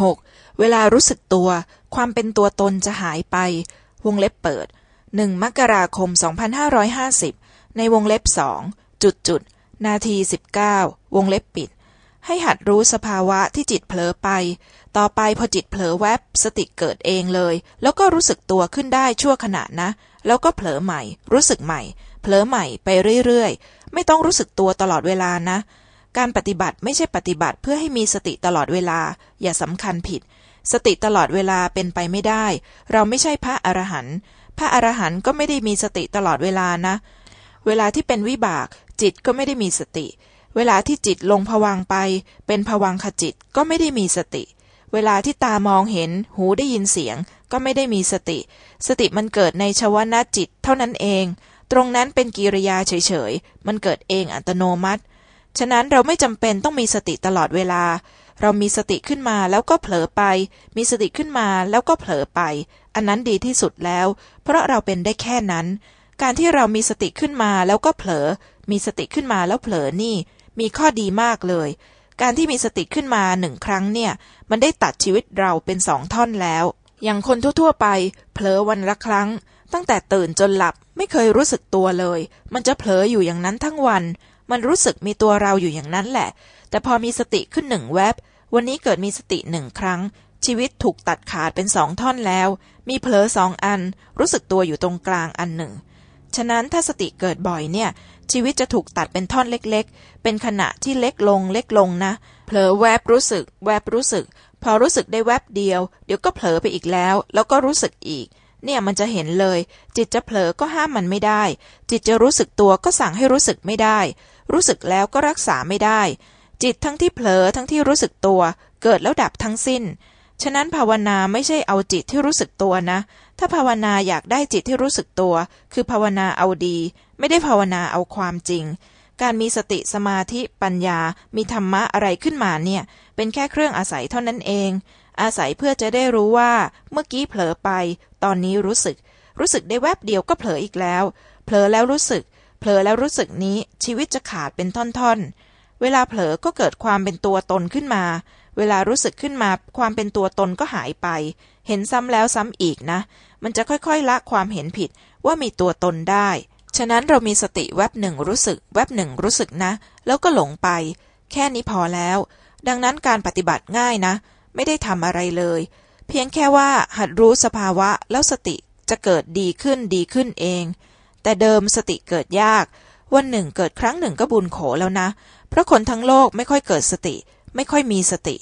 6. เวลารู้สึกตัว ความเป็นตัวตนจะหายไป วงเล็บเปิด 1 มกราคม 2550 ในวงเล็บสองจุดจุดนาที 19 วงเล็บปิด ให้หัดรู้สภาวะที่จิตเผลอไป ต่อไปพอจิตเผลอแวบสติเกิดเองเลย แล้วก็รู้สึกตัวขึ้นได้ชั่วขณะนะ แล้วก็เผลอใหม่ รู้สึกใหม่ เผลอใหม่ไปเรื่อยๆ ไม่ต้องรู้สึกตัวตลอดเวลานะ การปฏิบัติไม่ใช่ปฏิบัติเพื่อให้มีสติตลอดเวลา อย่าสำคัญผิด สติตลอดเวลาเป็นไปไม่ได้ เราไม่ใช่พระอรหันต์พระอรหันต์ก็ไม่ได้มีสติตลอดเวลานะ เวลาที่เป็นวิบาก จิตก็ไม่ได้มีสติ เวลาที่จิตลงผวังไป เป็นผวังขจิตก็ไม่ได้มีสติ เวลาที่ตามองเห็น หูได้ยินเสียง ก็ไม่ได้มีสติ สติมันเกิดในชวนาจิตเท่านั้นเอง ตรงนั้นเป็นกิริยาเฉยๆ มันเกิดเองอัตโนมัติ ฉะนั้นเราไม่จำเป็นต้องมีสติตลอดเวลา เรามีสติขึ้นมาแล้วก็เผลอไป มีสติขึ้นมาแล้วก็เผลอไป อันนั้นดีที่สุดแล้ว เพราะเราเป็นได้แค่นั้น การที่เรามีสติขึ้นมาแล้วก็เผลอ มีสติขึ้นมาแล้วเผลอนี่ มีข้อดีมากเลย การที่มีสติขึ้นมาหนึ่งครั้งเนี่ย มันได้ตัดชีวิตเราเป็นสองท่อนแล้ว อย่างคนทั่วๆไป เผลอวันละครั้ง ตั้งแต่ตื่นจนหลับไม่เคยรู้สึกตัวเลย มันจะเผลออยู่อย่างนั้นทั้งวัน มันรู้สึกมีตัวเราอยู่อย่างนั้นแหละ แต่พอมีสติขึ้นหนึ่งแวบ วันนี้เกิดมีสติหนึ่งครั้ง ชีวิตถูกตัดขาดเป็นสองท่อนแล้ว มีเผลอสองอัน รู้สึกตัวอยู่ตรงกลางอันหนึ่ง ฉะนั้นถ้าสติเกิดบ่อยเนี่ย ชีวิตจะถูกตัดเป็นท่อนเล็กๆ เป็นขณะที่เล็กลงเล็กลงนะ เผลอแวบรู้สึก แวบรู้สึก พอรู้สึกได้แวบเดียว เดี๋ยวก็เผลอไปอีกแล้ว แล้วก็รู้สึกอีก เนี่ยมันจะเห็นเลย จิตจะเผลอก็ห้ามมันไม่ได้ จิตจะรู้สึกตัวก็สั่งให้รู้สึกไม่ได้ รู้สึกแล้วก็รักษาไม่ได้ จิตทั้งที่เผลอทั้งที่รู้สึกตัว เกิดแล้วดับทั้งสิ้น ฉะนั้นภาวนาไม่ใช่เอาจิตที่รู้สึกตัวนะ ถ้าภาวนาอยากได้จิตที่รู้สึกตัว คือภาวนาเอาดี ไม่ได้ภาวนาเอาความจริง การมีสติสมาธิปัญญา มีธรรมะอะไรขึ้นมาเนี่ย เป็นแค่เครื่องอาศัยเท่านั้นเอง อาศัยเพื่อจะได้รู้ว่า เมื่อกี้เผลอไป ตอนนี้รู้สึก รู้สึกได้แวบเดียวก็เผลออีกแล้ว เผลอแล้วรู้สึก เผลอแล้วรู้สึกนี้ชีวิตจะขาดเป็นท่อนๆ เวลาเผลอก็เกิดความเป็นตัวตนขึ้นมา เวลารู้สึกขึ้นมาความเป็นตัวตนก็หายไป เห็นซ้ำแล้วซ้ำอีกนะ มันจะค่อยๆละความเห็นผิดว่ามีตัวตนได้ ฉะนั้นเรามีสติแวบหนึ่งรู้สึก แวบหนึ่งรู้สึกนะ แล้วก็หลงไป แค่นี้พอแล้ว ดังนั้นการปฏิบัติง่ายนะ ไม่ได้ทำอะไรเลย เพียงแค่ว่าหัดรู้สภาวะแล้วสติจะเกิดดีขึ้นดีขึ้นเอง แต่เดิมสติเกิดยาก วันหนึ่งเกิดครั้งหนึ่งก็บุญโขแล้วนะ เพราะคนทั้งโลกไม่ค่อยเกิดสติ ไม่ค่อยมีสติ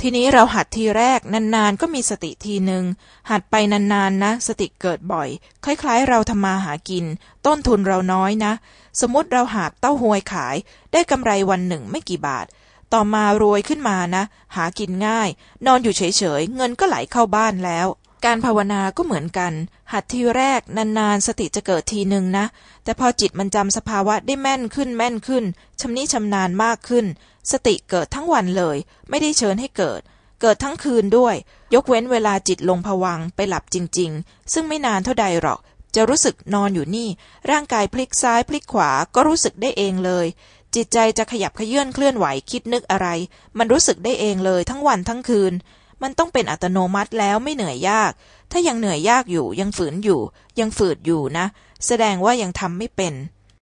ทีนี้เราหัดทีแรกนานๆก็มีสติทีหนึ่งหัดไปนานๆนนะสติเกิดบ่อย คล้ายๆ เราทำมาหากิน ต้นทุนเราน้อยนะ สมมติเราหาบเต้าหวยขาย ได้กำไรวันหนึ่งไม่กี่บาท ต่อมารวยขึ้นมานะ หากินง่าย นอนอยู่เฉยๆ เงินก็ไหลเข้าบ้านแล้ว การภาวนาก็เหมือนกัน หัดทีแรกนานๆ สติจะเกิดทีหนึ่งนะ แต่พอจิตมันจำสภาวะได้แม่นขึ้นแม่นขึ้นชำนิชำนาญมากขึ้น สติเกิดทั้งวันเลย ไม่ได้เชิญให้เกิด เกิดทั้งคืนด้วย ยกเว้นเวลาจิตลงผวังไปหลับจริง ๆ ซึ่งไม่นานเท่าใดหรอกจะรู้สึกนอนอยู่นี่ ร่างกายพลิกซ้ายพลิกขวาก็รู้สึกได้เองเลย จิตใจจะขยับขยื่นเคลื่อนไหวคิดนึกอะไร มันรู้สึกได้เองเลยทั้งวันทั้งคืน มันต้องเป็นอัตโนมัติแล้วไม่เหนื่อยยาก ถ้ายังเหนื่อยยากอยู่ยังฝืนอยู่ ยังฝืดอยู่นะ แสดงว่ายังทำไม่เป็น